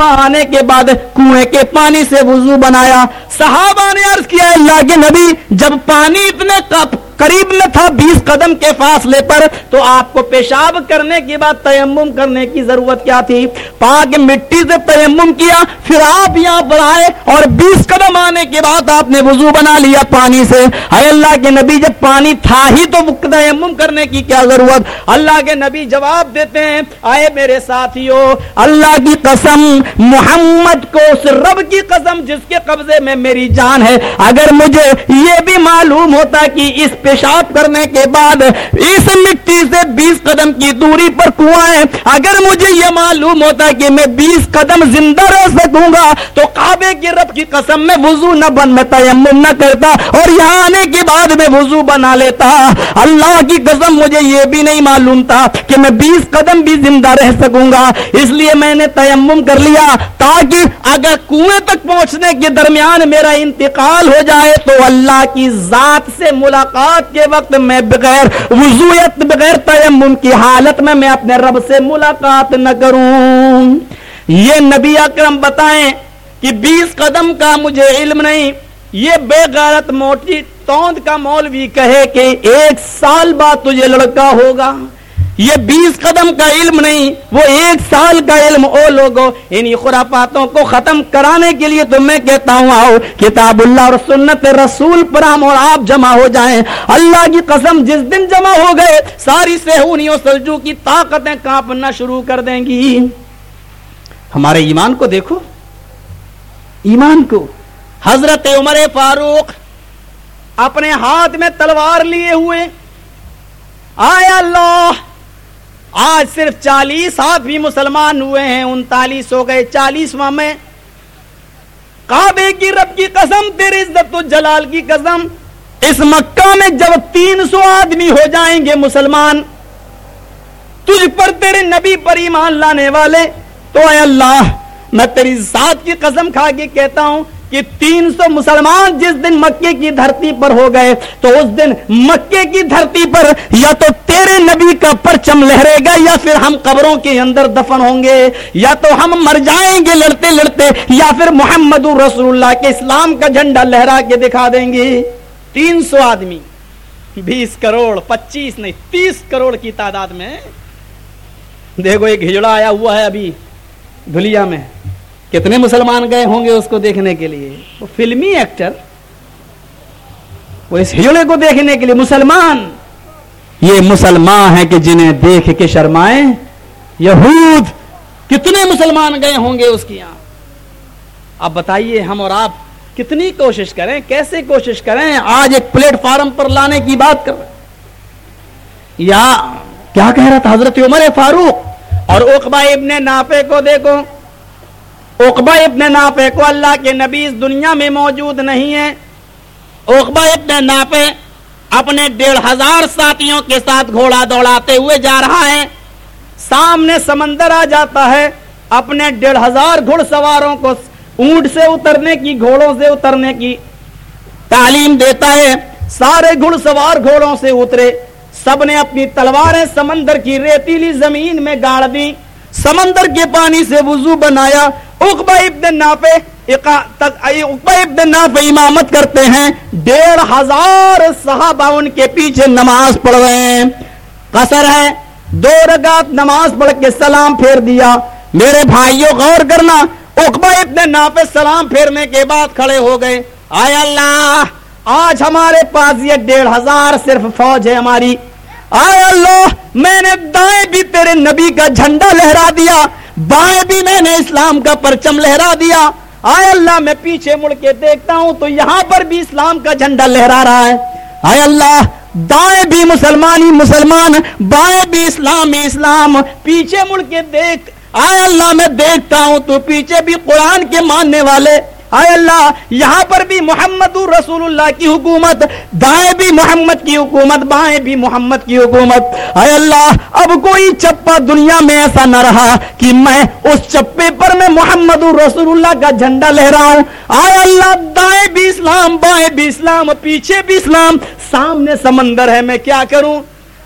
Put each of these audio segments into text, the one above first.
آنے کے بعد کنویں کے پانی سے وضو بنایا۔ صحابہ نے عرض کیا، اللہ کے نبی، جب پانی اتنے قریب میں تھا بیس قدم کے فاصلے پر، تو آپ کو پیشاب کرنے کے بعد تیمم کرنے کی ضرورت کیا تھی؟ پاک مٹی سے تیمم کیا، پھر آپ یہاں پر آئے اور بیس قدم آنے کے بعد آپ نے وضو بنا لیا پانی سے۔ اے اللہ کے نبی، جب پانی تھا ہی تو تیمم کرنے کی کیا ضرورت؟ اللہ کے نبی جواب دیتے ہیں، آئے میرے ساتھیوں، اللہ کی قسم، محمد کو اس رب کی قسم جس کے قبضے میں میری جان ہے۔ اگر مجھے یہ بھی معلوم ہوتا کہ اس پیشاب کرنے کے بعد اس مٹی سے بیس قدم کی دوری پر کنواں ہے۔ اگر مجھے یہ معلوم ہوتا کہ میں بیس قدم زندہ رہ سکوں گا، تو کعبے کی رب کی قسم میں وضو نہ بن، میں تیمم نہ کرتا اور یہاں آنے کے بعد میں وضو بنا لیتا۔ اللہ کی قسم، مجھے یہ بھی نہیں معلوم تھا کہ میں بیس قدم بھی زندہ رہ سکوں گا۔ اس لیے میں نے تیمم کر لیا تاکہ اگر کنویں تک پہنچنے کے درمیان میرا انتقال ہو جائے تو اللہ کی ذات سے ملاقات ملاقات کے وقت میں بغیر وضویت بغیر تیمم کی حالت میں میں اپنے رب سے ملاقات نہ کروں۔ یہ نبی اکرم بتائیں کہ بیس قدم کا مجھے علم نہیں، یہ بے غیرت موٹی توند کا مولوی کہے کہ ایک سال بعد تجھے لڑکا ہوگا۔ یہ بیس قدم کا علم نہیں، وہ ایک سال کا علم۔ او لوگوں انہی خرافاتوں کو ختم کرانے کے لیے تو میں کہتا ہوں، آؤ، کتاب اللہ اور سنت رسول پر ہم اور آپ جمع ہو جائیں۔ اللہ کی قسم، جس دن جمع ہو گئے، ساری سہونیوں سلجو کی طاقتیں کانپنا شروع کر دیں گی۔ ہمارے ایمان کو دیکھو۔ ایمان کو۔ حضرت عمر فاروق اپنے ہاتھ میں تلوار لیے ہوئے۔ آیا اللہ آج صرف چالیس آدمی مسلمان ہوئے ہیں، انتالیس ہو گئے چالیسواں میں۔ کعبے کی رب کی قسم، تیری عزت و جلال کی قسم۔ اس مکہ میں جب تین سو آدمی ہو جائیں گے مسلمان، تجھ پر تیرے نبی پر ایمان لانے والے، تو اے اللہ، میں تیری ذات کی قسم کھا کے کہتا ہوں کہ تین سو مسلمان جس دن مکے کی دھرتی پر ہو گئے، تو اس دن مکے کی دھرتی پر یا تو تیرے نبی کا پرچم لہرے گا یا پھر ہم قبروں کے اندر دفن ہوں گے، یا تو ہم مر جائیں گے لڑتے لڑتے، یا پھر محمد رسول اللہ کے اسلام کا جھنڈا لہرا کے دکھا دیں گے۔ تین سو آدمی، بیس کروڑ، پچیس نہیں، تیس کروڑ کی تعداد میں۔ دیکھو، ایک ہجڑا آیا ہوا ہے ابھی دھلیا میں۔ کتنے مسلمان گئے ہوں گے اس کو دیکھنے کے لیے؟ وہ فلمی ایکٹر، وہ اس ہجڑے کو دیکھنے کے لیے مسلمان۔ یہ مسلمان ہیں کہ جنہیں دیکھ کے شرمائے یہود، کتنے مسلمان گئے ہوں گے اس کی یہاں؟ اب بتائیے ہم اور آپ کتنی کوشش کریں، کیسے کوشش کریں؟ آج ایک پلیٹ فارم پر لانے کی بات کر رہے یا کیا کہہ رہا تھا حضرت عمر فاروق؟ اور اقبا ابن نافے کو دیکھو۔ اقبا ابن نافے کو اللہ کے نبی اس دنیا میں موجود نہیں ہے۔ اقبا ابن نافے اپنے ڈیڑھ ہزار ساتھیوں کے ساتھ گھوڑا دوڑاتے ہوئے جا رہا ہے۔ سامنے سمندر آ جاتا ہے۔ اپنے ڈیڑھ ہزار گھڑ سواروں کو اونٹ سے اترنے کی، گھوڑوں سے اترنے کی تعلیم دیتا ہے۔ سارے گھڑ سوار گھوڑوں سے اترے۔ سب نے اپنی تلواریں سمندر کی ریتیلی زمین میں گاڑ دی سمندر کے پانی سے وضو بنایا۔ اقبا ابن نافع اقبا ابن نافع امامت کرتے ہیں۔ ڈیڑھ ہزار صحابہ ان کے پیچھے نماز پڑھ رہے ہیں۔ قصر ہے۔ دو رگات نماز پڑھ کے سلام پھیر دیا۔ میرے بھائیوں غور کرنا۔ اقبا ابن نافع سلام پھیرنے کے بعد کھڑے ہو گئے۔ آئے اللہ، آج ہمارے پاس یہ ڈیڑھ ہزار صرف فوج ہے ہماری۔ آئے اللہ، میں نے دائیں بھی تیرے نبی کا جھنڈا لہرا دیا۔ بائیں بھی میں نے اسلام کا پرچم لہرا دیا۔ آئے اللہ، میں پیچھے مڑ کے دیکھتا ہوں تو یہاں پر بھی اسلام کا جھنڈا لہرا رہا ہے۔ آئے اللہ، دائیں بھی مسلمانی مسلمان، بائیں بھی اسلام اسلام۔ پیچھے مڑ کے دیکھ، آئے اللہ، میں دیکھتا ہوں تو پیچھے بھی قرآن کے ماننے والے۔ اے اللہ، یہاں پر بھی محمد رسول اللہ کی حکومت، دائیں بھی محمد کی حکومت، بائیں بھی محمد کی حکومت۔ اے اللہ، اب کوئی چپا دنیا میں ایسا نہ رہا کہ میں اس چپے پر میں محمد رسول اللہ کا جھنڈا لہراؤں اے اللہ، دائیں بھی اسلام، بائیں بھی اسلام، پیچھے بھی اسلام۔ سامنے سمندر ہے، میں کیا کروں؟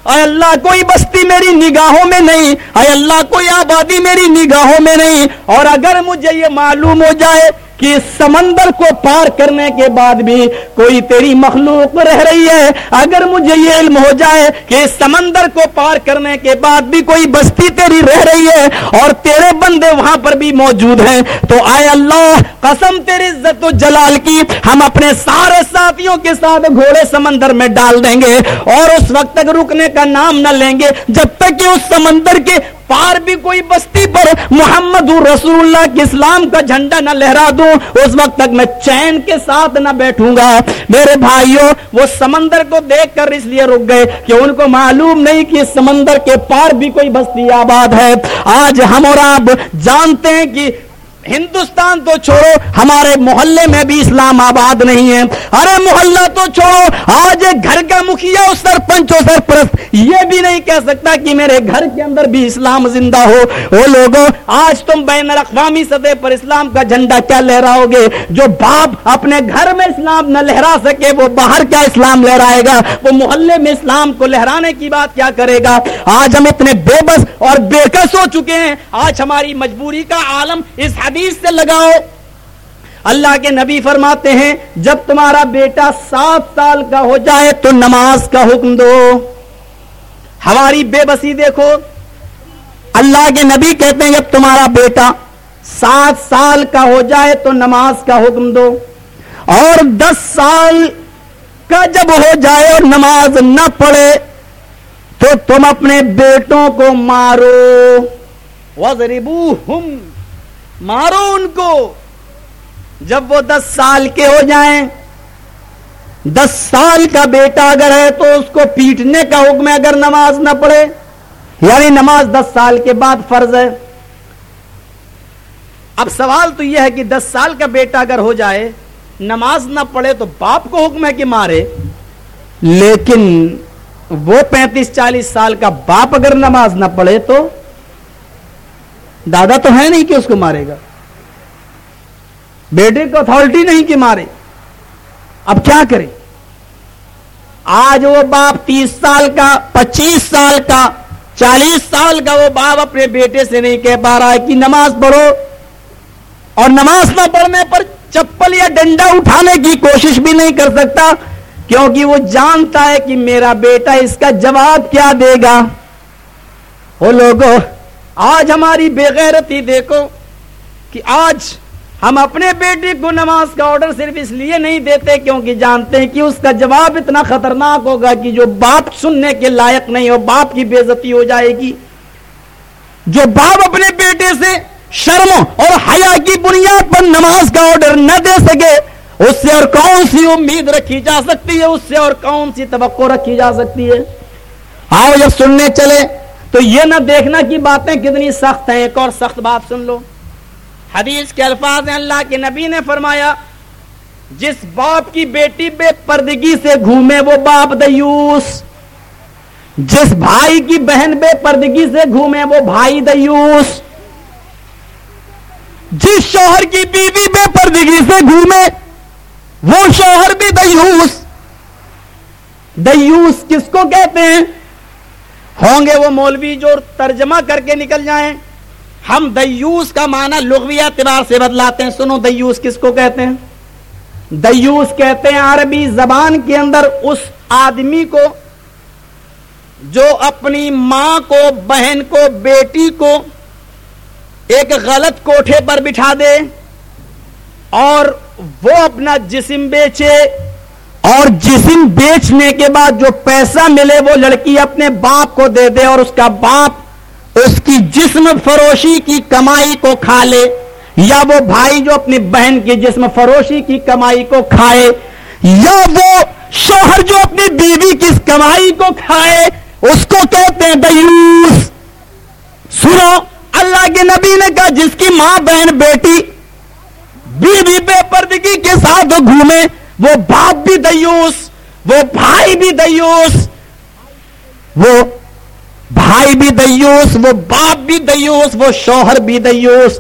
اے اللہ، کوئی بستی میری نگاہوں میں نہیں۔ اے اللہ، کوئی آبادی میری نگاہوں میں نہیں۔ اور اگر مجھے یہ معلوم ہو جائے کہ سمندر کو پار کرنے کے بعد بھی کوئی تیری مخلوق رہ رہی ہے۔ اگر مجھے یہ علم ہو جائے کہ سمندر کو پار کرنے کے بعد بھی کوئی بستی تیری رہ رہی ہے اور تیرے بندے وہاں پر بھی موجود ہیں، تو آئے اللہ، قسم تیری عزت و جلال کی، ہم اپنے سارے ساتھیوں کے ساتھ گھوڑے سمندر میں ڈال دیں گے اور اس وقت تک رکنے کا نام نہ لیں گے۔ جب تک کہ اس سمندر کے پار بھی کوئی بستی پر محمد رسول اللہ کے اسلام کا جھنڈا نہ لہرا دوں اس وقت تک میں چین کے ساتھ نہ بیٹھوں گا۔ میرے بھائیوں، وہ سمندر کو دیکھ کر اس لیے رک گئے کہ ان کو معلوم نہیں کہ سمندر کے پار بھی کوئی بستی آباد ہے۔ آج ہم اور آپ جانتے ہیں کہ ہندوستان تو چھوڑو، ہمارے محلے میں بھی اسلام آباد نہیں ہے۔ ارے محلہ تو چھوڑو، آج ایک گھر کا مکھیا سرپنچ سرپرست یہ بھی نہیں کہہ سکتا کہ میرے گھر کے اندر بھی اسلام زندہ ہو۔ وہ لوگوں، آج تم بین الاقوامی سطح پر اسلام کا جھنڈا کیا لہراؤ گے؟ جو باپ اپنے گھر میں اسلام نہ لہرا سکے، وہ باہر کیا اسلام لہرائے گا؟ وہ محلے میں اسلام کو لہرانے کی بات کیا کرے گا؟ آج ہم اتنے بے بس اور بےکس ہو چکے ہیں؟ آج ہماری مجبوری کا عالم اس حدیث سے لگاؤ۔ اللہ کے نبی فرماتے ہیں، جب تمہارا بیٹا سات سال کا ہو جائے تو نماز کا حکم دو۔ ہماری بے بسی دیکھو۔ اللہ کے نبی کہتے ہیں، جب تمہارا بیٹا سات سال کا ہو جائے تو نماز کا حکم دو۔ اور دس سال کا جب ہو جائے اور نماز نہ پڑھے تو تم اپنے بیٹوں کو مارو۔ وَضْرِبُوهُمْ مارو ان کو۔ جب وہ دس سال کے ہو جائیں، دس سال کا بیٹا اگر ہے تو اس کو پیٹنے کا حکم ہے اگر نماز نہ پڑھے۔ یعنی نماز دس سال کے بعد فرض ہے۔ اب سوال تو یہ ہے کہ دس سال کا بیٹا اگر ہو جائے، نماز نہ پڑھے تو باپ کو حکم ہے کہ مارے۔ لیکن وہ پینتیس چالیس سال کا باپ اگر نماز نہ پڑھے تو دادا تو ہے نہیں کہ اس کو مارے گا۔ بیٹے کو اتارٹی نہیں کہ مارے۔ اب کیا کرے؟ آج وہ باپ تیس سال کا، پچیس سال کا، چالیس سال کا وہ باپ اپنے بیٹے سے نہیں کہہ پا رہا ہے کہ نماز پڑھو۔ اور نماز نہ پڑھنے پر چپل یا ڈنڈا اٹھانے کی کوشش بھی نہیں کر سکتا، کیونکہ وہ جانتا ہے کہ میرا بیٹا اس کا جواب کیا دے گا۔ وہ لوگوں، آج ہماری بےغیرتی دیکھو کہ آج ہم اپنے بیٹے کو نماز کا آرڈر صرف اس لیے نہیں دیتے کیونکہ جانتے ہیں کہ اس کا جواب اتنا خطرناک ہوگا کہ جو باپ سننے کے لائق نہیں ہو باپ کی بےزتی ہو جائے گی۔ جو باپ اپنے بیٹے سے شرم اور حیا کی بنیاد پر نماز کا آرڈر نہ دے سکے، اس سے اور کون سی امید رکھی جا سکتی ہے؟ اس سے اور کون سی توقع رکھی جا سکتی ہے؟ آؤ جب سننے چلے تو یہ نہ دیکھنا کہ باتیں کتنی سخت ہیں، ایک اور سخت بات سن لو۔ حدیث کے الفاظ ہیں، اللہ کے نبی نے فرمایا، جس باپ کی بیٹی بے پردگی سے گھومے، وہ باپ دیوس۔ جس بھائی کی بہن بے پردگی سے گھومے، وہ بھائی دیوس۔ جس شوہر کی بیوی بے پردگی سے گھومے، وہ شوہر بھی دیوس۔ دیوس کس کو کہتے ہیں؟ ہوں گے وہ مولوی جو ترجمہ کر کے نکل جائیں۔ ہم دیوس کا معنی لغوی اعتبار سے بدلاتے ہیں۔ سنو دیوس کس کو کہتے ہیں؟ دیوس کہتے ہیں عربی زبان کے اندر اس آدمی کو جو اپنی ماں کو، بہن کو، بیٹی کو ایک غلط کوٹھے پر بٹھا دے اور وہ اپنا جسم بیچے اور جسم بیچنے کے بعد جو پیسہ ملے وہ لڑکی اپنے باپ کو دے دے اور اس کا باپ اس کی جسم فروشی کی کمائی کو کھا لے یا وہ بھائی جو اپنی بہن کی جسم فروشی کی کمائی کو کھائے، یا وہ شوہر جو اپنی بیوی کی کمائی کو کھائے، اس کو کہتے ہیں دیوس سنو، اللہ کے نبی نے کہا، جس کی ماں، بہن، بیٹی بیوی بے پردگی کے ساتھ گھومے، وہ باپ بھی دیوس وہ بھائی بھی دیوس وہ بھائی بھی دیوس، وہ باپ بھی دیوس، وہ شوہر بھی دیوس۔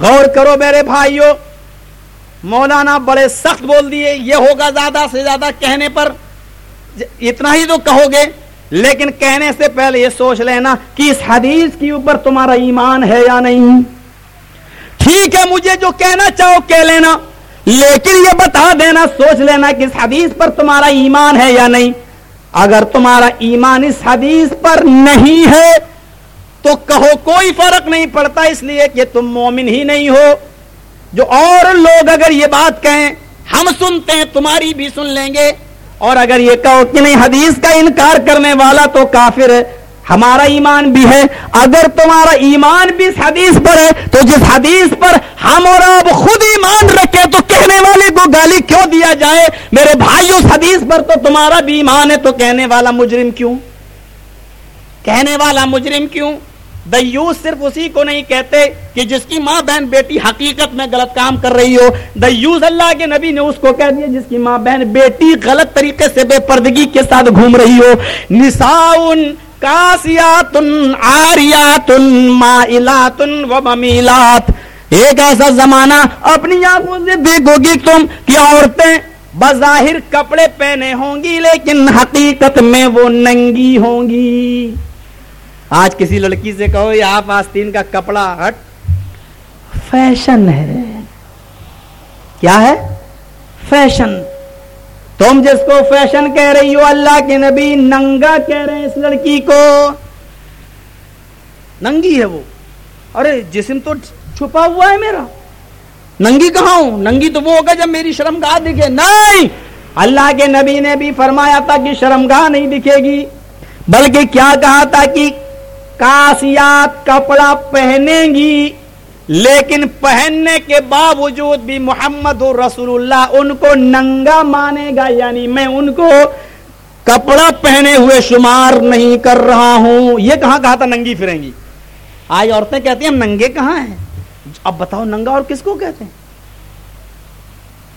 غور کرو میرے بھائیوں مولانا بڑے سخت بول دیے یہ ہوگا زیادہ سے زیادہ کہنے پر۔ اتنا ہی تو کہو گے، لیکن کہنے سے پہلے یہ سوچ لینا کہ اس حدیث کے اوپر تمہارا ایمان ہے یا نہیں۔ ٹھیک ہے، مجھے جو کہنا چاہو کہہ لینا، لیکن یہ بتا دینا، سوچ لینا کہ اس حدیث پر تمہارا ایمان ہے یا نہیں۔ اگر تمہارا ایمان اس حدیث پر نہیں ہے، تو کہو کوئی فرق نہیں پڑتا اس لیے کہ تم مومن ہی نہیں ہو۔ جو اور لوگ اگر یہ بات کہیں، ہم سنتے ہیں، تمہاری بھی سن لیں گے۔ اور اگر یہ کہو کہ نہیں، حدیث کا انکار کرنے والا تو کافر ہے۔ ہمارا ایمان بھی ہے، اگر تمہارا ایمان بھی اس حدیث پر ہے، تو جس حدیث پر ہم اور آپ خود ایمان رکھے تو کہنے والے کو گالی کیوں دیا جائے؟ میرے بھائی، اس حدیث پر تو تمہارا بھی ایمان ہے، تو کہنے والا مجرم کیوں؟ کہنے والا مجرم کیوں؟ دیوس صرف اسی کو نہیں کہتے کہ جس کی ماں بہن بیٹی حقیقت میں غلط کام کر رہی ہو۔ دیوس اللہ کے نبی نے اس کو کہہ دیا، جس کی ماں بہن بیٹی غلط طریقے سے بے پردگی کے ساتھ گھوم رہی ہو۔ نساؤن کاسیات آریات مائلات و ممیلات۔ ایک ایسا زمانہ اپنی آنکھوں سے دیکھو گی تم کہ عورتیں بظاہر کپڑے پہنے ہوں گی لیکن حقیقت میں وہ ننگی ہوں گی۔ آج کسی لڑکی سے کہو، یہ آپ آستین کا کپڑا ہٹ۔ فیشن ہے۔ کیا ہے؟ فیشن۔ تم جس کو فیشن کہہ رہی ہو، اللہ کے نبی ننگا کہہ رہے ہیں اس لڑکی کو۔ ننگی ہے وہ۔ ارے، جسم تو چھپا ہوا ہے میرا۔ ننگی کہاں ہوں؟ ننگی تو وہ ہوگا جب میری شرم گاہ دکھے۔ نہیں! اللہ کے نبی نے بھی فرمایا تھا کہ شرم گاہ نہیں دکھے گی۔ بلکہ کیا کہا تھا کہ کاسیات کپڑا پہنے گی۔ لیکن پہننے کے باوجود بھی محمد رسول اللہ ان کو ننگا مانے گا یعنی میں ان کو کپڑا پہنے ہوئے شمار نہیں کر رہا ہوں۔ یہ کہاں کہا تھا؟ ننگی پھریں گی آج عورتیں کہتی ہیں ننگے کہاں ہیں؟ اب بتاؤ ننگا اور کس کو کہتے ہیں؟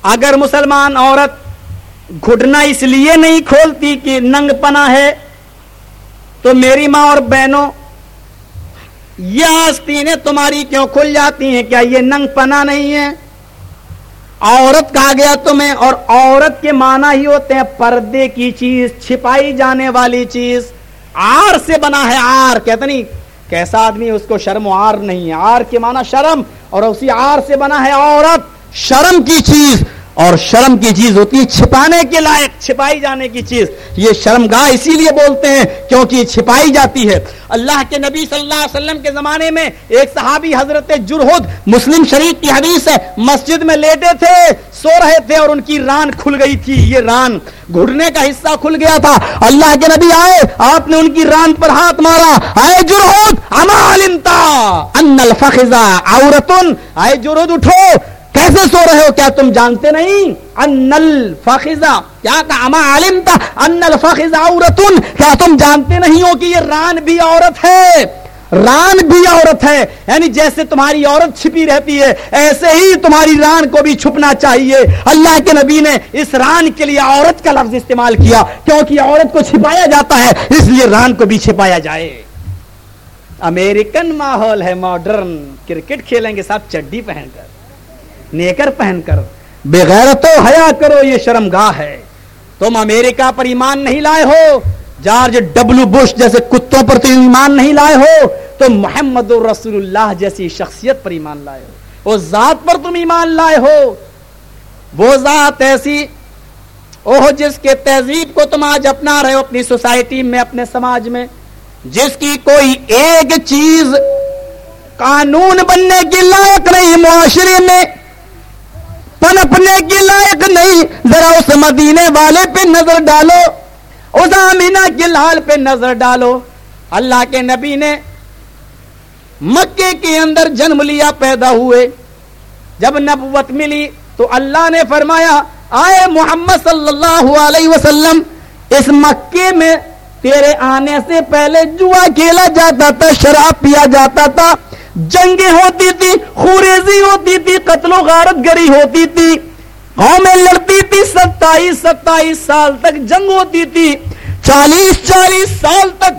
اگر مسلمان عورت گھٹنا اس لیے نہیں کھولتی کہ ننگ پنا ہے، تو میری ماں اور بہنوں یہ آستینیں تمہاری کیوں کھل جاتی ہیں؟ کیا یہ ننگ پنا نہیں ہے؟ عورت کہا گیا تمہیں، اور عورت کے معنی ہی ہوتے ہیں پردے کی چیز، چھپائی جانے والی چیز۔ آر سے بنا ہے آر کہتے نہیں؟ کیسا آدمی اس کو شرم و آر نہیں ہے؟ آر کے معنی شرم، اور اسی آر سے بنا ہے عورت۔ شرم کی چیز اور شرم کی چیز ہوتی ہے چھپانے کے لائق، چھپائی جانے کی چیز۔ یہ شرم گاہ اسی لیے بولتے ہیں کیونکہ یہ چھپائی جاتی ہے۔ اللہ کے نبی صلی اللہ علیہ وسلم کے زمانے میں ایک صحابی حضرت جرہد مسلم شریف کی حدیث ہے، مسجد میں لیٹے تھے، سو رہے تھے اور ان کی ران کھل گئی تھی۔ یہ ران گھڑنے کا حصہ کھل گیا تھا۔ اللہ کے نبی آئے، آپ نے ان کی ران پر ہاتھ مارا۔ آئے جرہد، اما علمتا ان الفخذا عورتن۔ آئے جرہد، اٹھو۔ کیسے سو رہے ہو؟ کیا تم جانتے نہیں؟ ان الفخذا کیا کہا اما علم تھا؟ ان الفخذا عورتن، کیا تم جانتے نہیں ہو کہ یہ ران بھی عورت ہے؟ ران بھی عورت ہے یعنی جیسے تمہاری عورت چھپی رہتی ہے، ایسے ہی تمہاری ران کو بھی چھپنا چاہیے۔ اللہ کے نبی نے اس ران کے لیے عورت کا لفظ استعمال کیا، کیونکہ عورت کو چھپایا جاتا ہے، اس لیے ران کو بھی چھپایا جائے۔ امریکن ماحول ہے ماڈرن کرکٹ کھیلیں گے سب چڈی پہن کر۔ نیکر پہن کر۔ بغیر تو حیا کرو، یہ شرم گاہ ہے۔ تم امریکہ پر ایمان نہیں لائے ہو، جارج ڈبلو بش جیسے کتوں پر تم ایمان نہیں لائے ہو، تو محمد رسول اللہ جیسی شخصیت پر ایمان لائے ہو۔ اس ذات پر تم ایمان لائے ہو۔ وہ ذات ایسی، اوہ، جس کے تہذیب کو تم آج اپنا رہے ہو، اپنی سوسائٹی میں، اپنے سماج میں، جس کی کوئی ایک چیز قانون بننے کی لائق نہیں، معاشرے میں۔ پنپنے کی لائق نہیں، ذرا اس مدینے والے پہ نظر ڈالو۔ اس آمینہ کے لال پہ نظر ڈالو۔ اللہ کے نبی نے مکے کے اندر جنم لیا پیدا ہوئے۔ جب نبوت ملی تو اللہ نے فرمایا، آئے محمد صلی اللہ علیہ وسلم، اس مکے میں تیرے آنے سے پہلے جوا کھیلا جاتا تھا، شراب پیا جاتا تھا۔ جنگیں ہوتی تھی، خوریزی ہوتی تھی، قتل و غارت گری ہوتی تھی۔ قومیں لڑتی تھی، ستائیس ستائیس سال تک جنگ ہوتی تھی۔ چالیس چالیس سال تک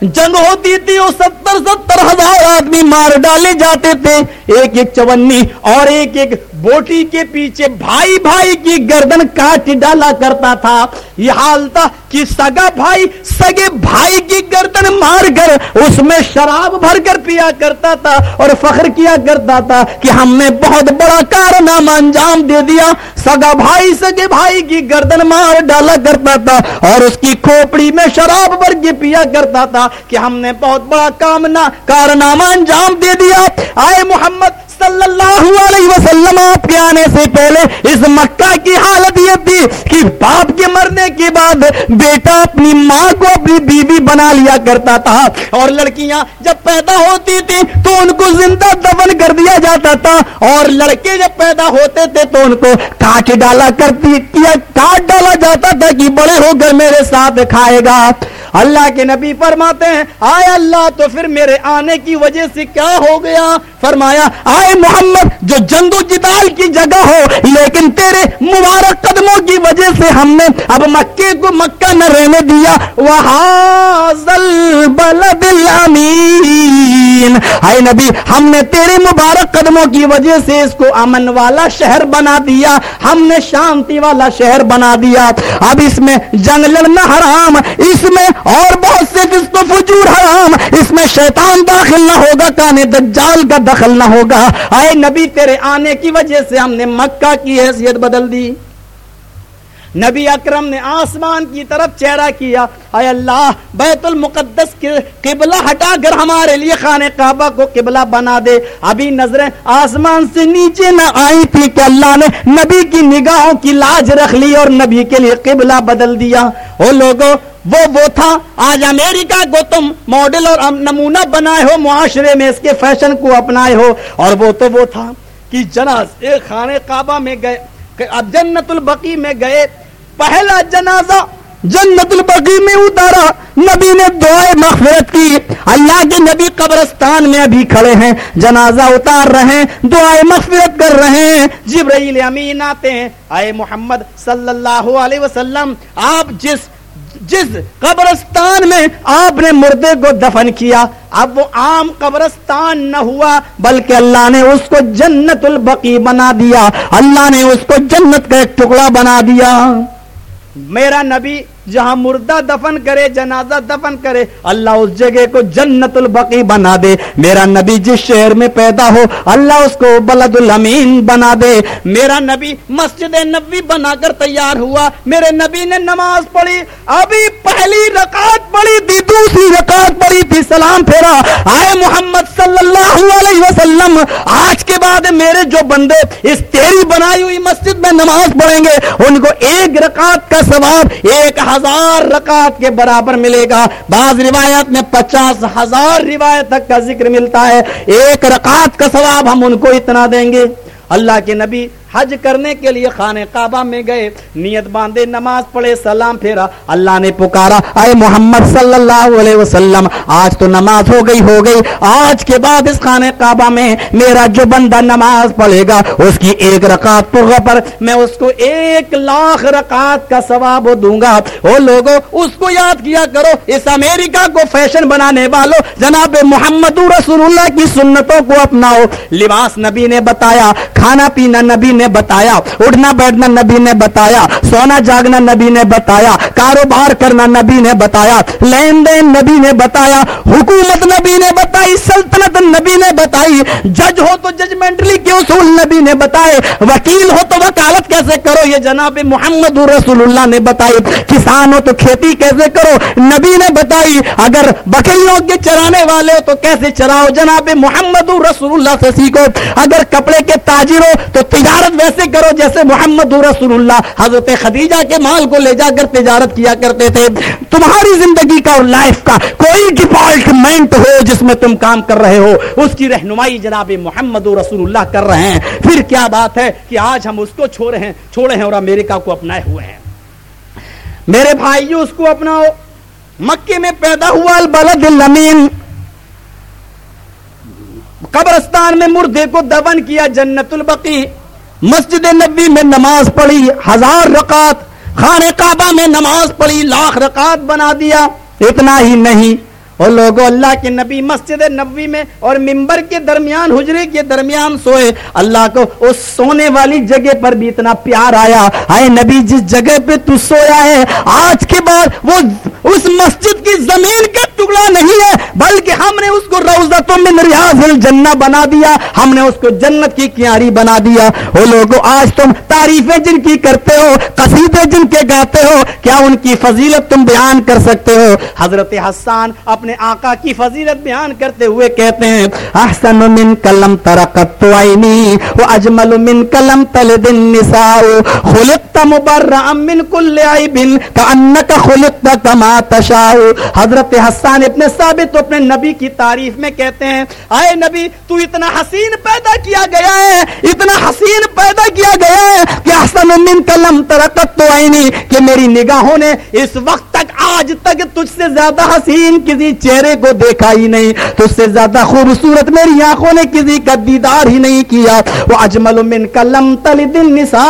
جنگ ہوتی تھی اور ستر ستر ہزار آدمی مار ڈالے جاتے تھے۔ ایک ایک چونی اور ایک ایک بوٹی کے پیچھے بھائی بھائی کی گردن کاٹ ڈالا کرتا تھا۔ یہ حال تھا کہ سگا بھائی سگے بھائی کی گردن مار کر اس میں شراب بھر کر پیا کرتا تھا اور فخر کیا کرتا تھا کہ ہم نے بہت بڑا کارنامہ انجام دے دیا۔ سگا بھائی سگے بھائی کی گردن مار ڈالا کرتا تھا اور اس کی کھوپڑی میں شراب بھر کے پیا کرتا تھا کہ ہم نے بہت بڑا کامنا کارنامہ انجام دے دیا آئے محمد صلی اللہ علیہ وسلم آپ کے آنے سے پہلے اس مکہ کی حالت یہ تھی کہ باپ کے مرنے کے بعد بیٹا اپنی ماں کو اپنی بیوی بنا لیا کرتا تھا۔ اور لڑکیاں جب پیدا ہوتی تھی تو ان کو زندہ دفن کر دیا جاتا تھا۔ اور لڑکے جب پیدا ہوتے تھے تو ان کو کاٹ ڈالا کرتی، کیا کاٹ ڈالا جاتا تھا کہ بڑے ہو کر میرے ساتھ کھائے گا۔ اللہ کے نبی فرماتے ہیں، آئے اللہ تو پھر میرے آنے کی وجہ سے کیا ہو گیا؟ فرمایا، آئے محمد، جو جنگ و جدال کی جگہ ہو، لیکن تیرے مبارک قدموں کی وجہ سے ہم نے اب مکے کو مکہ نہ رہنے دیا۔ آئے نبی، ہم نے تیرے مبارک قدموں کی وجہ سے اس کو امن والا شہر بنا دیا۔ ہم نے شانتی والا شہر بنا دیا۔ اب اس میں جنگ لڑنا حرام، اس میں اور بہت سے فجور حرام۔ اس میں شیطان داخل نہ ہوگا، کانے دجال کا دخل نہ ہوگا۔ آئے نبی، تیرے آنے کی وجہ سے ہم نے مکہ کی حیثیت بدل دی۔ نبی اکرم نے آسمان کی طرف چہرہ کیا۔ اے اللہ، بیت المقدس کے قبلہ ہٹا کر ہمارے لیے خانہ کعبہ کو قبلہ بنا دے۔ ابھی نظریں آسمان سے نیچے نہ آئی تھی کہ اللہ نے نبی کی نگاہوں کی لاج رکھ لی اور نبی کے لیے قبلہ بدل دیا۔ وہ لوگوں وہ وہ تھا۔ آج امریکہ کو تم ماڈل اور نمونہ بنائے ہو، معاشرے میں اس کے فیشن کو اپنائے ہو۔ اور وہ تو وہ تھا کہ جناز، ایک خانہ کعبہ میں گئے اب جنت البقی میں گئے۔ پہلا جنازہ جنت البقی میں اتارا۔ نبی نے دعائیں مغفرت کی۔ اللہ کے نبی قبرستان میں ابھی کھڑے ہیں۔ جنازہ اتار رہے ہیں دعائیں مغفرت کر رہے ہیں۔ جبرائیل امین آتے ہیں۔ آئے محمد صلی اللہ علیہ وسلم، آپ جس جس قبرستان میں آپ نے مردے کو دفن کیا، اب وہ عام قبرستان نہ ہوا، بلکہ اللہ نے اس کو جنت البقی بنا دیا۔ اللہ نے اس کو جنت کا ایک ٹکڑا بنا دیا۔ میرا نبی جہاں مردہ دفن کرے، جنازہ دفن کرے، اللہ اس جگہ کو جنت البقی بنا دے۔ میرا نبی جس شہر میں پیدا ہو، اللہ اس کو بلد الامین بنا دے۔ میرا نبی مسجد نبی بنا کر تیار ہوا۔ میرے نبی نے نماز پڑھی۔ ابھی پہلی رکعت پڑھی تھی دوسری رکعت پڑھی تھی سلام پھیرا۔ آئے محمد صلی اللہ علیہ وسلم، آج کے میرے جو بندے اس تیری بنائی ہوئی مسجد میں نماز پڑھیں گے، ان کو ایک رکعت کا ثواب ایک ہزار رکعت کے برابر ملے گا۔ بعض روایت میں پچاس ہزار روایت تک کا ذکر ملتا ہے۔ ایک رکعت کا ثواب ہم ان کو اتنا دیں گے۔ اللہ کے نبی حج کرنے کے لیے خانہ کعبہ میں گئے۔ نیت باندھے نماز پڑھے، سلام پھیرا۔ اللہ نے پکارا۔ اے محمد صلی اللہ علیہ وسلم، آج تو نماز ہو گئی ہو گئی۔ آج کے بعد اس خانہ کعبہ میں میرا جو بندہ نماز پڑھے گا، اس کی ایک رکعت پر میں اس کو ایک لاکھ رکعت کا ثواب دوں گا۔ وہ لوگوں اس کو یاد کیا کرو، اس امریکہ کو فیشن بنانے والوں جناب محمد رسول اللہ کی سنتوں کو اپناؤ۔ لباس نبی نے بتایا، کھانا پینا نبی نے نے بتایا اٹھنا بیٹھنا نبی نے بتایا، سونا جاگنا نبی نے بتایا، کاروبار کرنا نبی نے بتایا، لین دین نبی نے بتایا، حکومت نبی نے بتائی، سلطنت نبی نے بتائی۔ جج ہو تو ججمنٹلی کے اصول نبی نے بتائے، وکیل ہو تو وکالت کیسے کرو؟ یہ جناب محمد رسول اللہ نے بتائی۔ کسان ہو تو کھیتی کیسے کرو؟ نبی نے بتائی۔ اگر بکریوں کے چرانے والے ہو تو کیسے چراؤ؟ جناب محمد رسول اللہ سے سیکھو۔ اگر کپڑے کے تاجر ہو تو تجارت ویسے کرو جیسے محمد رسول اللہ حضرت خدیجہ کے مال کو لے جا کر تجارت کیا کرتے تھے۔ تمہاری زندگی کا اور لائف کا کوئی ڈپارٹمنٹ ہو جس میں تم کام کر رہے ہو۔ اس کی رہنمائی جناب محمد رسول اللہ کر رہے ہیں۔ پھر کیا بات ہے کہ آج ہم اس کو چھوڑے ہیں چھوڑے ہیں اور امریکہ کو اپنائے ہوئے ہیں۔ میرے بھائی اس کو اپناؤ۔ مکے میں پیدا ہوا البلد الامین۔ قبرستان میں مردے کو دفن کیا جنت البقی مسجد نبی میں نماز پڑھی، ہزار رکعت، خانہ کعبہ میں نماز پڑھی، لاکھ رکعت بنا دیا، اتنا ہی نہیں۔ اور لوگوں، اللہ کے نبی مسجد نبی میں اور ممبر کے درمیان، حجرے کے درمیان سوئے۔ اللہ کو اس سونے والی جگہ پر بھی اتنا پیار آیا۔ آئے نبی، جس جگہ پہ تو سویا ہے، آج کے بعد وہ اس مسجد کی زمین کا ٹکڑا نہیں ہے، بلکہ ہم نے اس کو روزتوں میں ریاض الجنہ بنا دیا۔ ہم نے اس کو جنت کی کیاری بنا دیا۔ وہ لوگوں، آج تم تعریفیں جن کی کرتے ہو، قصیدے جن کے گاتے ہو، کیا ان کی فضیلت تم بیان کر سکتے ہو؟ حضرت حسان اپنے اپنے آقا کی فضیلت بیان کرتے ہوئے کہتے ہیں، احسن من کلم ترقت عینی و اجمل من کلم تلد النساء، خلقت مبرعا من کل عیب کانک خلقت کما تشاء۔ حضرت حسان ابن ثابت اپنے نبی کی تعریف میں کہتے ہیں، اے نبی، تو اتنا حسین پیدا کیا گیا ہے، اتنا حسین پیدا کیا گیا ہے کہ احسن من کلم ترقت عینی کہ میری نگاہوں نے اس وقت تک آج تک تجھ سے زیادہ حسین کسی چہرے کو دیکھا ہی نہیں تو اس سے زیادہ خوبصورت میری آنکھوں نے کسی کا دیدار ہی نہیں کیا۔ وہ اجمل من کلم تل دل نسا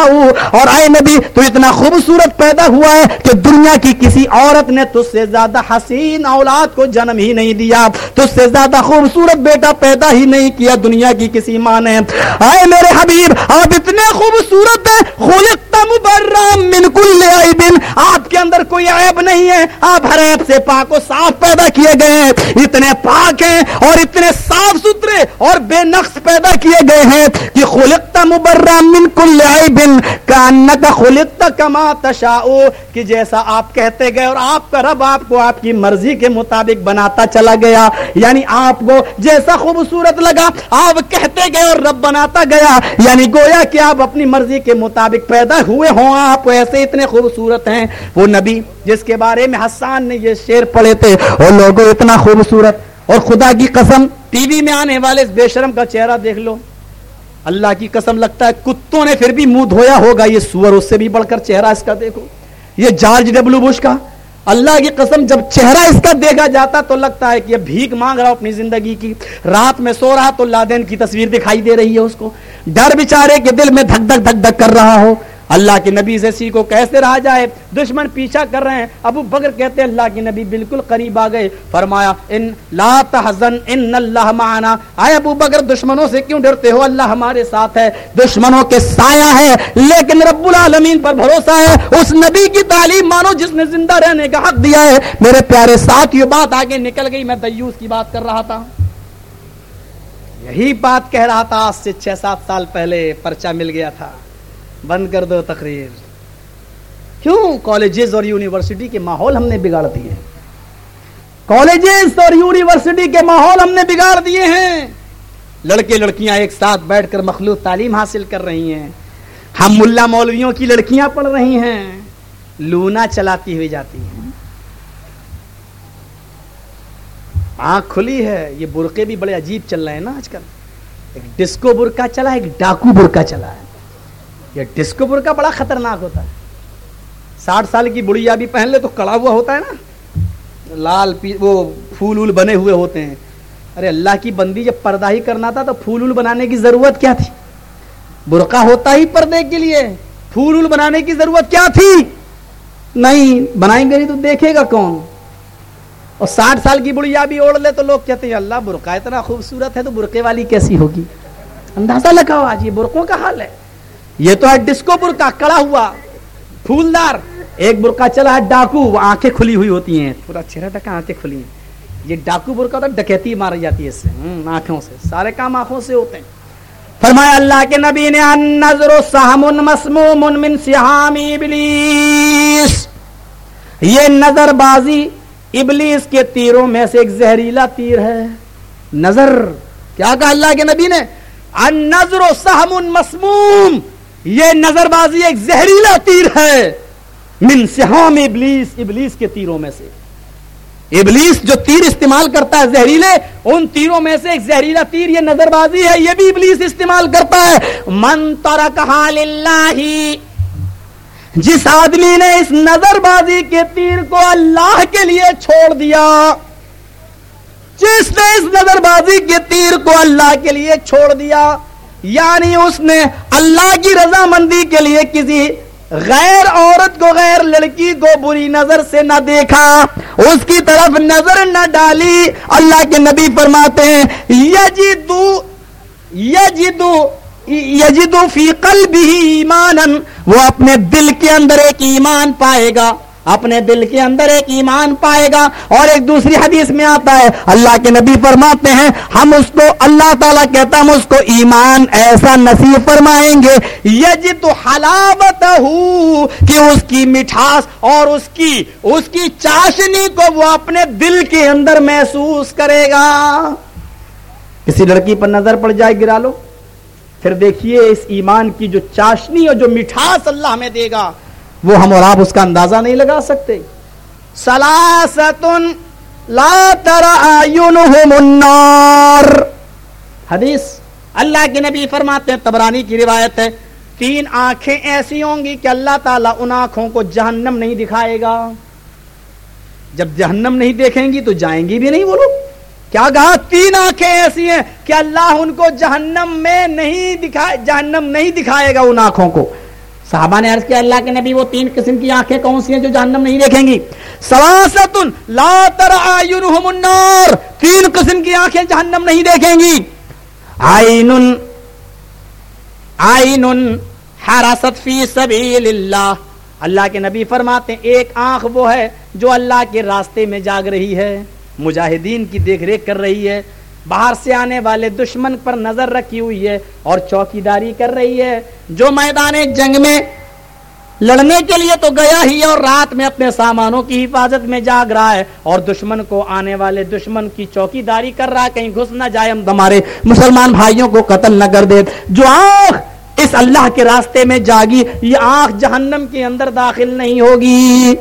اور اے نبی، تو اتنا خوبصورت پیدا ہوا ہے کہ دنیا کی کسی عورت نے تجھ سے زیادہ حسین اولاد کو جنم ہی نہیں دیا۔ تجھ سے زیادہ خوبصورت بیٹا پیدا ہی نہیں کیا دنیا کی کسی ماں نے۔ اے میرے حبیب، آپ اتنے خوبصورت ہیں۔ خلقت مبرم من کل عیب۔ آپ کے اندر کوئی عیب نہیں نہیں ہے، آپ ہر عیب سے پاک و صاف پیدا کیے گئے ہیں۔ اتنے پاک ہیں اور اتنے صاف ستھرے اور بے نقص پیدا کیے گئے ہیں کہ خلقت مبرم من کل عیب کانک خلقت کما تشاؤ کہ جیسا آپ کہتے گئے اور آپ کا رب آپ کو آپ کی مرضی کے مطابق بناتا چلا گیا۔ یعنی آپ کو جیسا خوبصورت لگا، آپ کہتے گئے اور رب بناتا گیا۔ یعنی گویا کہ آپ اپنی مرضی کے مطابق پیدا ہوئے ہوں، آپ ایسے اتنے خوبصورت ہیں۔ وہ نبی جس کے بعد بارے میں حسان نے یہ شیر پڑھے تھے۔ اور لوگوں، اتنا خوبصورت۔ اور خدا کی قسم، ٹی وی میں آنے والے اس بے شرم کا چہرہ دیکھ لو۔ اللہ کی قسم لگتا ہے کتوں نے پھر بھی منہ دھویا ہوگا۔ یہ سور اس سے بھی بڑھ کر چہرہ اس کا دیکھو۔ یہ جارج ڈبلو بش کا۔ اللہ کی قسم، جب چہرہ اس کا دیکھا جاتا تو لگتا ہے کہ یہ بھیک مانگ رہا اپنی زندگی کی۔ رات میں سو رہا تو لادین کی تصویر دکھائی دے رہی ہے اس کو۔ ڈر بچارے کے دل میں دھک دھک دھک دھک کر رہا ہو۔ اللہ کے نبی سے سی کو کیسے رہا جائے، دشمن پیچھا کر رہے ہیں۔ ابو بکر کہتے ہیں، اللہ کے نبی بالکل قریب آ گئے۔ فرمایا، ان لا تحزن، ان اللہ معنا۔ آئے ابو بکر، دشمنوں سے کیوں ڈرتے ہو؟ اللہ ہمارے ساتھ ہے۔ دشمنوں کے سایہ ہے، لیکن رب العالمین پر بھروسہ ہے۔ اس نبی کی تعلیم مانو جس نے زندہ رہنے کا حق دیا ہے۔ میرے پیارے ساتھ یہ بات آگے نکل گئی۔ میں دیوس کی بات کر رہا تھا۔ یہی بات کہہ رہا تھا، آج سے چھ سات سال پہلے پرچہ مل گیا تھا۔ بند کر دو تقریر۔ کیوں؟ کالجز اور یونیورسٹی کے ماحول ہم نے بگاڑ دیے کالجز اور یونیورسٹی کے ماحول ہم نے بگاڑ دیے ہیں۔ لڑکے لڑکیاں ایک ساتھ بیٹھ کر مخلوط تعلیم حاصل کر رہی ہیں۔ ہم ملا مولویوں کی لڑکیاں پڑھ رہی ہیں۔ لونا چلاتی ہوئی جاتی ہیں۔ آنکھ کھلی ہے۔ یہ برقے بھی بڑے عجیب چل رہے ہیں نا آج کل۔ ایک ڈسکو برقع چلا، ایک ڈاکو برقع چلا ہے۔ یہ ڈسکو برقع بڑا خطرناک ہوتا ہے۔ ساٹھ سال کی بڑھیا بھی پہن لے تو کڑا ہوا ہوتا ہے نا۔ لال پی وہ پھول وول بنے ہوئے ہوتے ہیں۔ ارے اللہ کی بندی جب پردہ ہی کرنا تھا تو پھول وول بنانے کی ضرورت کیا تھی؟ برقع ہوتا ہی پردے کے لیے۔ پھول وول بنانے کی ضرورت کیا تھی؟ نہیں، بنائیں گے تو دیکھے گا کون؟ اور ساٹھ سال کی بڑھیا بھی اوڑھ لے تو لوگ کہتے ہیں، اللہ برقع اتنا خوبصورت ہے تو برقے والی کیسی ہوگی؟ اندازہ لگاؤ آج یہ برقوں کا حال ہے۔ یہ تو ہے ڈسکو برقع کڑا ہوا، پھولدار. ایک برقع چلا ہے ڈاکو، وہ آنکھیں کھلی ہوئی ہوتی ہیں. پورا چہرہ ڈکا، آنکھیں کھلی ہیں. یہ ڈاکو برقع تو ڈکیتی ماری جاتی ہے اس سے. آنکھوں سے. سارے کام آنکھوں سے ہوتے ہیں. فرمایا اللہ کے نبی نے النظر سہم مسموم من سہام ابلیس. یہ نظر بازی ابلیس کے تیروں میں سے ایک زہریلا تیر ہے. نظر کیا کہا اللہ کے نبی نے؟ النظر سہم مسموم. یہ نظر بازی ایک زہریلا تیر ہے من سہام ابلیس ابلیس کے تیروں میں سے۔ ابلیس جو تیر استعمال کرتا ہے زہریلے، ان تیروں میں سے ایک زہریلا تیر یہ نظر بازی ہے، یہ بھی ابلیس استعمال کرتا ہے۔ من ترکہا للہ۔ جس آدمی نے اس نظر بازی کے تیر کو اللہ کے لیے چھوڑ دیا، جس نے اس نظر بازی کے تیر کو اللہ کے لیے چھوڑ دیا یعنی اس نے اللہ کی رضامندی کے لیے کسی غیر عورت کو غیر لڑکی کو بری نظر سے نہ دیکھا، اس کی طرف نظر نہ ڈالی۔ اللہ کے نبی فرماتے ہیں، یجدو یجدو یجدو فی قلبہ ایمانا، وہ اپنے دل کے اندر ایک ایمان پائے گا۔ اپنے دل کے اندر ایک ایمان پائے گا اور ایک دوسری حدیث میں آتا ہے، اللہ کے نبی فرماتے ہیں، ہم اس کو اللہ تعالیٰ کہتا ہم اس کو ایمان ایسا نصیب فرمائیں گے یج تو حلاوت کہ اس کی مٹھاس اور اس کی اس کی چاشنی کو وہ اپنے دل کے اندر محسوس کرے گا۔ کسی لڑکی پر نظر پڑ جائے، گرا لو۔ پھر دیکھیے اس ایمان کی جو چاشنی اور جو مٹھاس اللہ ہمیں دے گا وہ ہم اور آپ اس کا اندازہ نہیں لگا سکتے۔ سلاستن لا النار۔ حدیث۔ اللہ کے نبی فرماتے ہیں، تبرانی کی روایت ہے، تین آنکھیں ایسی ہوں گی کہ اللہ تعالیٰ ان آنکھوں کو جہنم نہیں دکھائے گا۔ جب جہنم نہیں دیکھیں گی تو جائیں گی بھی نہیں بولو کیا کہا؟ تین آنکھیں ایسی ہیں کہ اللہ ان کو جہنم میں نہیں دکھائے جہنم نہیں دکھائے گا ان آنکھوں کو۔ صحابہ نے عرض کیا، اللہ کے نبی وہ تین قسم کی آنکھیں کون سی ہیں جو جہنم نہیں دیکھیں گی؟ سواستن لا تر النار، تین قسم کی آنکھیں جہنم نہیں دیکھیں گی۔ آئین آئین حراست فی سبیل اللہ اللہ کے نبی فرماتے ہیں، ایک آنکھ وہ ہے جو اللہ کے راستے میں جاگ رہی ہے، مجاہدین کی دیکھ ریکھ کر رہی ہے باہر سے آنے والے دشمن پر نظر رکھی ہوئی ہے اور چوکی داری کر رہی ہے۔ جو میدان جنگ میں لڑنے کے لیے تو گیا ہی اور رات میں اپنے سامانوں کی حفاظت میں جاگ رہا ہے اور دشمن کو آنے والے دشمن کی چوکی داری کر رہا ہے۔ کہیں گھس نہ جائے ہم ہمارے مسلمان بھائیوں کو قتل نہ کر دے۔ جو آنکھ اس اللہ کے راستے میں جاگی، یہ آنکھ جہنم کے اندر داخل نہیں ہوگی۔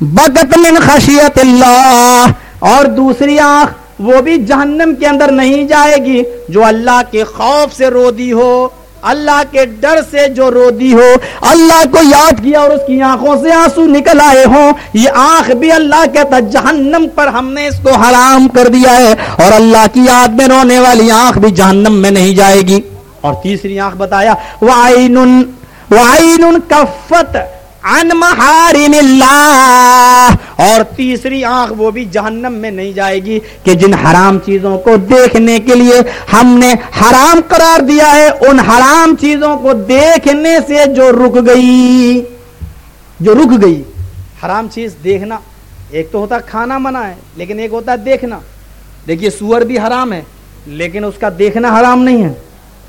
بگت من خشیت اللہ اور دوسری آنکھ وہ بھی جہنم کے اندر نہیں جائے گی جو اللہ کے خوف سے رو دی ہو، اللہ کے ڈر سے جو رو دی ہو، اللہ کو یاد کیا اور اس کی آنکھوں سے آنسو نکل آئے ہوں۔ یہ آنکھ بھی اللہ کہتا جہنم پر ہم نے اس کو حرام کر دیا ہے۔ اور اللہ کی یاد میں رونے والی آنکھ بھی جہنم میں نہیں جائے گی۔ اور تیسری آنکھ بتایا، وَعَيْنٌ وَعَيْنٌ کفت۔ ان محارم اللہ۔ اور تیسری آنکھ وہ بھی جہنم میں نہیں جائے گی کہ جن حرام چیزوں کو دیکھنے کے لیے ہم نے حرام قرار دیا ہے، ان حرام چیزوں کو دیکھنے سے جو رک گئی، جو رک گئی۔ حرام چیز دیکھنا، ایک تو ہوتا کھانا منع ہے، لیکن ایک ہوتا ہے دیکھنا۔ دیکھیے سور بھی حرام ہے، لیکن اس کا دیکھنا حرام نہیں ہے۔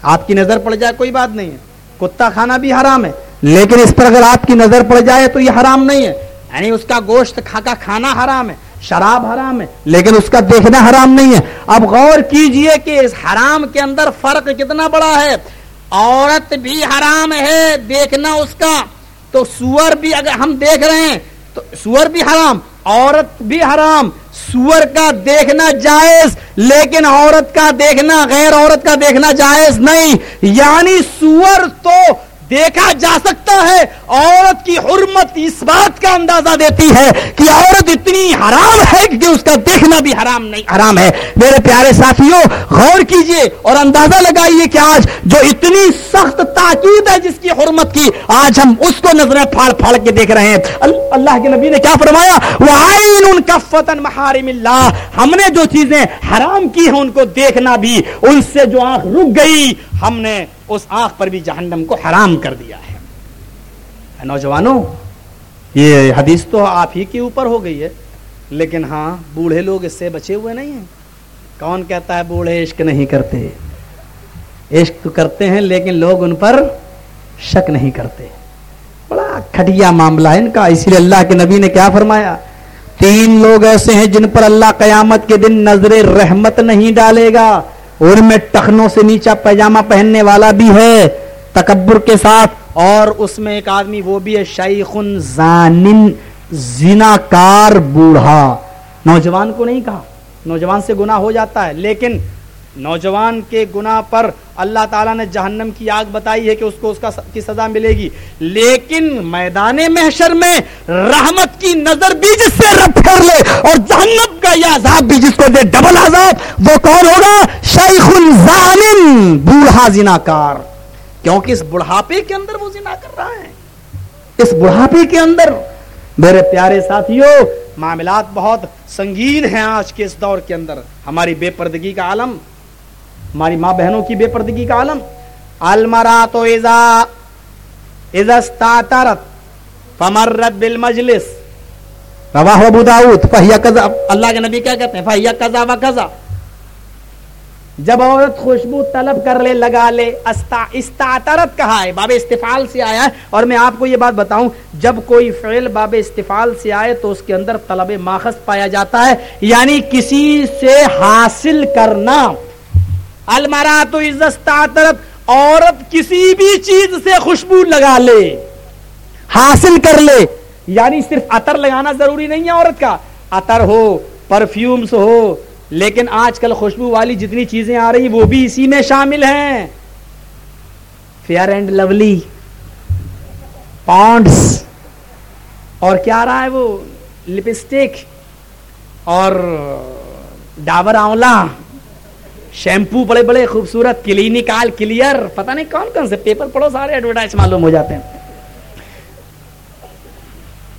آپ کی نظر پڑ جائے، کوئی بات نہیں ہے۔ کتا کھانا بھی حرام ہے۔ لیکن اس پر اگر آپ کی نظر پڑ جائے تو یہ حرام نہیں ہے۔ یعنی اس کا گوشت کھا کا کھانا حرام ہے، شراب حرام ہے، لیکن اس کا دیکھنا حرام نہیں ہے۔ اب غور کیجیے کہ اس حرام کے اندر فرق کتنا بڑا ہے۔ عورت بھی حرام ہے دیکھنا اس کا، تو سور بھی اگر ہم دیکھ رہے ہیں تو سور بھی حرام، عورت بھی حرام۔ سور کا دیکھنا جائز، لیکن عورت کا دیکھنا غیر عورت کا دیکھنا جائز نہیں۔ یعنی سور تو دیکھا جا سکتا ہے، عورت کی حرمت اس بات کا اندازہ دیتی ہے کہ عورت اتنی حرام ہے کہ اس کا دیکھنا بھی حرام نہیں، حرام ہے۔ میرے پیارے ساتھیوں، غور کیجیے اور اندازہ لگائیے کہ آج جو اتنی سخت تاکید ہے جس کی حرمت کی، آج ہم اس کو نظریں پھاڑ پھاڑ کے دیکھ رہے ہیں۔ اللہ کے نبی نے کیا فرمایا؟ وہ آئین ان کا محارم اللہ ہم نے جو چیزیں حرام کی ہیں، ان کو دیکھنا بھی، ان سے جو آنکھ رک گئی ہم نے اس آنکھ پر بھی جہنم کو حرام کر دیا ہے۔ نوجوانوں، یہ حدیث تو آپ ہی کے اوپر ہو گئی ہے، لیکن ہاں بوڑھے لوگ اس سے بچے ہوئے نہیں ہیں۔ کون کہتا ہے بوڑھے عشق نہیں کرتے؟ عشق تو کرتے ہیں، لیکن لوگ ان پر شک نہیں کرتے۔ بڑا کھٹیا معاملہ ہے ان کا۔ اسی لیے اللہ کے نبی نے کیا فرمایا؟ تین لوگ ایسے ہیں جن پر اللہ قیامت کے دن نظر رحمت نہیں ڈالے گا۔ ان میں ٹخنوں سے نیچا پیجامہ پہننے والا بھی ہے، تکبر کے ساتھ۔ اور اس میں ایک آدمی، وہ بھی ہے شیخ زانن زنا کار بوڑھا۔ نوجوان کو نہیں کہا، نوجوان سے گناہ ہو جاتا ہے۔ لیکن نوجوان کے گناہ پر اللہ تعالیٰ نے جہنم کی آگ بتائی ہے کہ اس کو اس کا کی سزا ملے گی۔ لیکن میدان محشر میں رحمت کی نظر بھی جس سے رب پھیر لے اور جہنم عذاب بھی جس کو دے ڈبل عذاب، وہ کون ہوگا؟ شیخ الزامن، بوڑھا زنا کار کیونکہ اس بڑھاپے کے اندر وہ زنا کر رہا ہے۔ اس بڑھاپے کے اندر، میرے پیارے ساتھیوں معاملات بہت سنگین ہیں آج کے اس دور کے اندر۔ ہماری بے پردگی کا عالم، ہماری ماں بہنوں کی بے پردگی کا عالم۔ المرات و المرا تو فمرت بالمجلس۔ رواہ ابو داؤد فہیا قضا اللہ کے نبی کیا کہتے ہیں فہیا قضا و قضا جب عورت خوشبو طلب کر لے لگا لے استعطرت کہا ہے باب استفال سے آیا ہے اور میں آپ کو یہ بات بتاؤں جب کوئی فعل باب استفال سے آئے تو اس کے اندر طلب ماخذ پایا جاتا ہے یعنی کسی سے حاصل کرنا المرا تو استعطرت عورت کسی بھی چیز سے خوشبو لگا لے حاصل کر لے یعنی صرف عطر لگانا ضروری نہیں ہے عورت کا۔ عطر ہو پرفیومز ہو، لیکن آج کل خوشبو والی جتنی چیزیں آ رہی وہ بھی اسی میں شامل ہیں۔ فیئر اینڈ لولی پونڈس اور کیا آ رہا ہے وہ؟ لپسٹک اور ڈابر آولا شیمپو بڑے بڑے، خوبصورت، کلینکال، کلیئر۔ پتہ نہیں کون کون سے، پیپر پڑھو سارے ایڈورٹائز معلوم ہو جاتے ہیں۔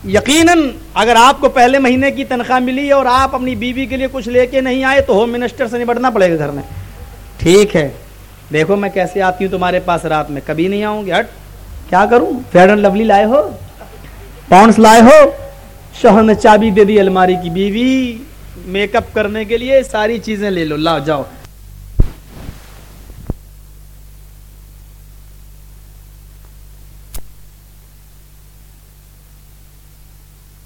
یقیناً اگر آپ کو پہلے مہینے کی تنخواہ ملی اور آپ اپنی بیوی کے لیے کچھ لے کے نہیں آئے تو ہوم منسٹر سے نبٹنا پڑے گا گھر میں۔ ٹھیک ہے۔ دیکھو میں کیسے آتی ہوں تمہارے پاس رات میں۔ کبھی نہیں آؤں گی ہٹ۔ کیا کروں؟ فیڈ اینڈ لولی لائے ہو۔ پاؤنڈس لائے ہو۔ شوہر نے چابی دے دی الماری کی بیوی۔ میک اپ کرنے کے لیے ساری چیزیں لے لو۔ لا جاؤ۔